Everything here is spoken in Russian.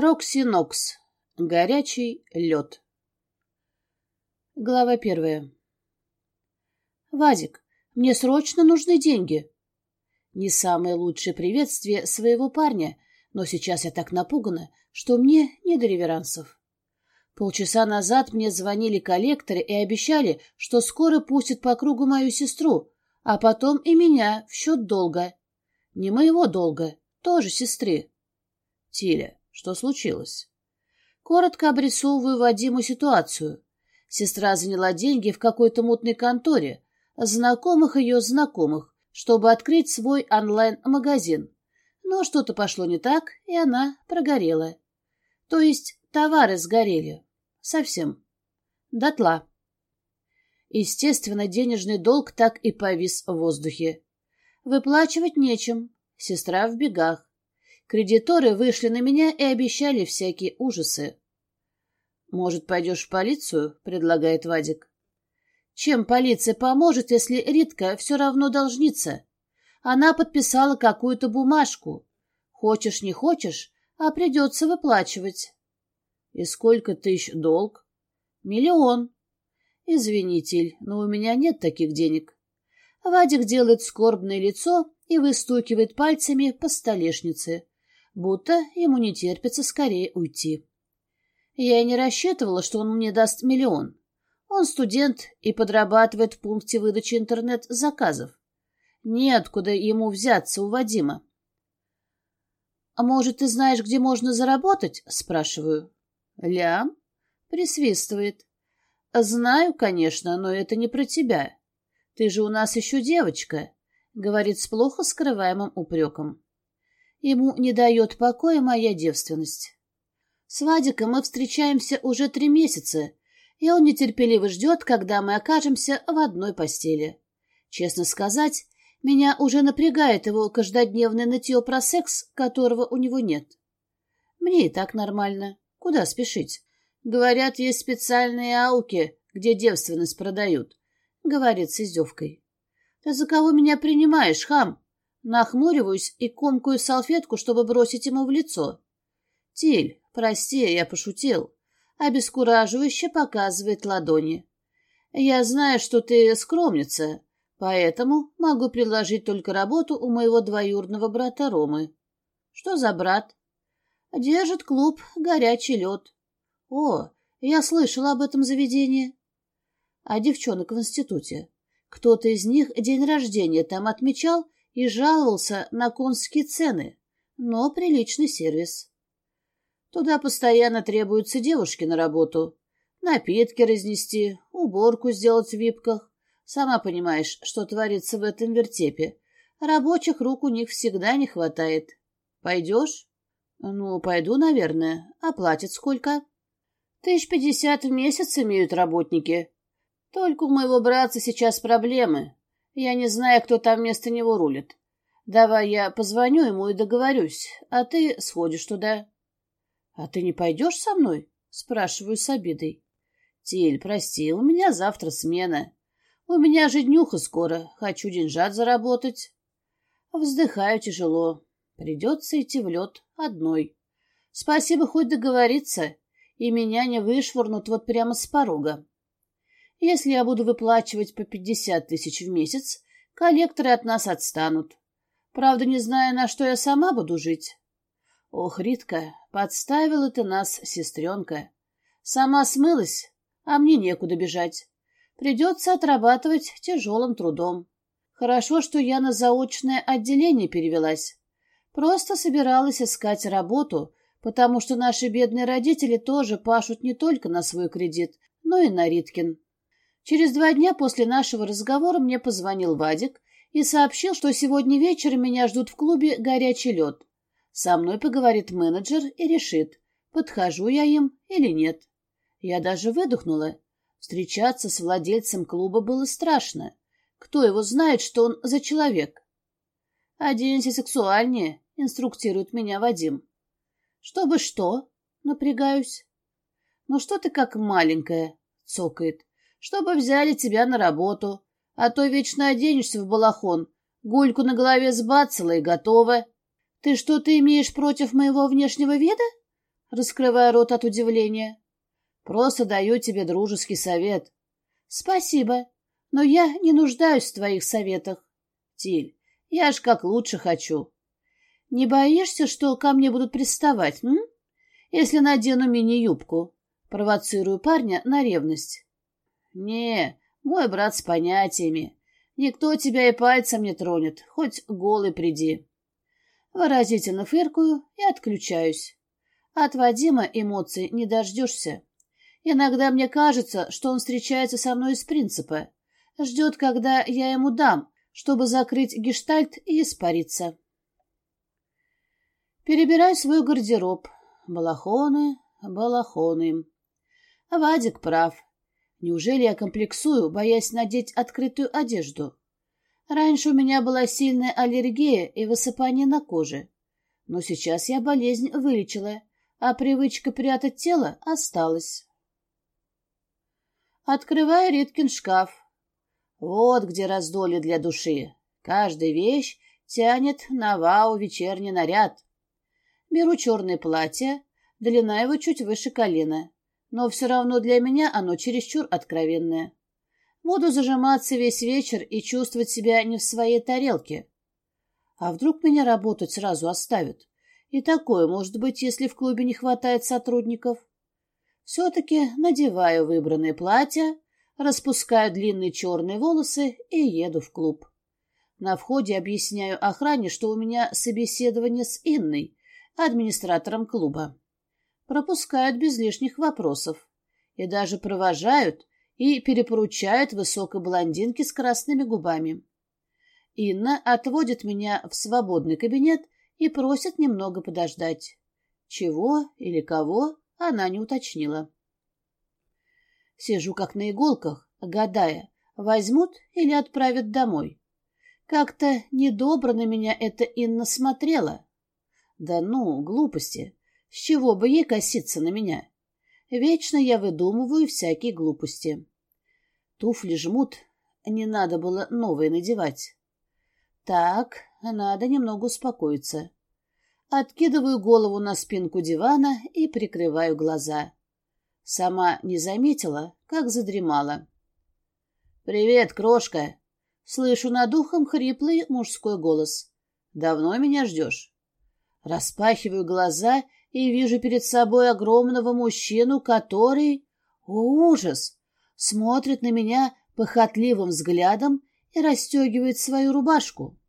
Рокси Нокс. Горячий лед. Глава первая. «Вадик, мне срочно нужны деньги». Не самое лучшее приветствие своего парня, но сейчас я так напугана, что мне не до реверансов. Полчаса назад мне звонили коллекторы и обещали, что скоро пустят по кругу мою сестру, а потом и меня в счет долга. Не моего долга, тоже сестры. Тиля, что случилось? Коротко обрисовываю Вадиму ситуацию. Сестра заняла деньги в какой-то мутной конторе, знакомых ее знакомых, чтобы открыть свой онлайн-магазин. Но что-то пошло не так, и она прогорела. То есть товары сгорели. Совсем. Дотла. Естественно, денежный долг так и повис в воздухе. Выплачивать нечем. Сестра в бегах. Кредиторы вышли на меня и обещали всякие ужасы. «Может, пойдешь в полицию?» — предлагает Вадик. «Чем полиция поможет, если Ритка все равно должница? Она подписала какую-то бумажку. Хочешь, не хочешь, а придется выплачивать». «И сколько тысяч долг?» «Миллион». «Извините, но у меня нет таких денег». Вадик делает скорбное лицо и выстукивает пальцами по столешнице будто ему не терпится скорее уйти. Я и не рассчитывала, что он мне даст миллион. Он студент и подрабатывает в пункте выдачи интернет-заказов. Неоткуда ему взяться у Вадима. «А может, ты знаешь, где можно заработать?» — спрашиваю. «Лям?» — присвистывает. «Знаю, конечно, но это не про тебя. Ты же у нас еще девочка», — говорит с плохо скрываемым упреком. Ему не дает покоя моя девственность. С Вадиком мы встречаемся уже три месяца, и он нетерпеливо ждет, когда мы окажемся в одной постели. Честно сказать, меня уже напрягает его каждодневное нытье про секс, которого у него нет. Мне и так нормально. Куда спешить? Говорят, есть специальные ауки, где девственность продают. Говорит с издевкой. Ты за кого меня принимаешь, хам? Нахмуриваюсь и комкую салфетку, чтобы бросить ему в лицо. «Тиль, прости, я пошутил». Обескураживающе показывает ладони. «Я знаю, что ты скромница, поэтому могу предложить только работу у моего двоюродного брата Ромы». «Что за брат?» «Держит клуб «Горячий лед». «О, я слышала об этом заведении». «А девчонок в институте? Кто-то из них день рождения там отмечал и жаловался на конские цены, но приличный сервис. Туда постоянно требуются девушки на работу. Напитки разнести, уборку сделать в випках. Сама понимаешь, что творится в этом вертепе. Рабочих рук у них всегда не хватает. Пойдешь? Ну, пойду, наверное. А платят сколько? Тысяч пятьдесят в месяц имеют работники. Только у моего братца сейчас проблемы. Я не знаю, кто там вместо него рулит. Давай я позвоню ему и договорюсь, а ты сходишь туда. — А ты не пойдешь со мной? — спрашиваю с обидой. — Тиль, прости, у меня завтра смена. У меня же днюха скоро, хочу деньжат заработать. Вздыхаю тяжело. Придется идти в лед одной. Спасибо, хоть договориться, и меня не вышвырнут вот прямо с порога. Если я буду выплачивать по пятьдесят тысяч в месяц, коллекторы от нас отстанут. Правда, не зная, на что я сама буду жить. Ох, Ритка, подставила ты нас, сестренка. Сама смылась, а мне некуда бежать. Придется отрабатывать тяжелым трудом. Хорошо, что я на заочное отделение перевелась. Просто собиралась искать работу, потому что наши бедные родители тоже пашут не только на свой кредит, но и на Риткин. Через два дня после нашего разговора мне позвонил Вадик и сообщил, что сегодня вечером меня ждут в клубе «Горячий лед». Со мной поговорит менеджер и решит, подхожу я им или нет. Я даже выдохнула. Встречаться с владельцем клуба было страшно. Кто его знает, что он за человек? «Оденься сексуальнее», — инструктирует меня Вадим. «Чтобы что?» — напрягаюсь. «Ну что ты как маленькая?» — цокает чтобы взяли тебя на работу, а то вечно оденешься в балахон, гульку на голове сбацала и готова. Ты что-то имеешь против моего внешнего вида? раскрывая рот от удивления. Просто даю тебе дружеский совет. Спасибо, но я не нуждаюсь в твоих советах. Тиль, я ж как лучше хочу. Не боишься, что ко мне будут приставать, м? Если надену мини-юбку? Провоцирую парня на ревность. Не, мой брат с понятиями. Никто тебя и пальцем не тронет, хоть голый приди. Выразительно фыркаю и отключаюсь. От Вадима эмоций не дождешься. Иногда мне кажется, что он встречается со мной из принципа. Ждет, когда я ему дам, чтобы закрыть гештальт и испариться. Перебираю свой гардероб. Балахоны, балахоны. Вадик прав. Неужели я комплексую, боясь надеть открытую одежду? Раньше у меня была сильная аллергия и высыпание на коже. Но сейчас я болезнь вылечила, а привычка прятать тело осталась. Открываю Риткин шкаф. Вот где раздолье для души. Каждая вещь тянет на вау вечерний наряд. Беру черное платье, длина его чуть выше колена, но все равно для меня оно чересчур откровенное. Буду зажиматься весь вечер и чувствовать себя не в своей тарелке. А вдруг меня работать сразу оставят? И такое может быть, если в клубе не хватает сотрудников. Все-таки надеваю выбранное платье, распускаю длинные черные волосы и еду в клуб. На входе объясняю охране, что у меня собеседование с Инной, администратором клуба. Пропускают без лишних вопросов. И даже провожают и перепоручают высокой блондинке с красными губами. Инна отводит меня в свободный кабинет и просит немного подождать. Чего или кого она не уточнила. Сижу как на иголках, гадая, возьмут или отправят домой. Как-то недобро на меня эта Инна смотрела. Да ну, глупости. С чего бы ей коситься на меня? Вечно я выдумываю всякие глупости. Туфли жмут, не надо было новые надевать. Так, надо немного успокоиться. Откидываю голову на спинку дивана и прикрываю глаза. Сама не заметила, как задремала. «Привет, крошка!» Слышу над ухом хриплый мужской голос. «Давно меня ждешь?» Распахиваю глаза и вижу перед собой огромного мужчину, который... О, ужас! Смотрит на меня похотливым взглядом и расстегивает свою рубашку.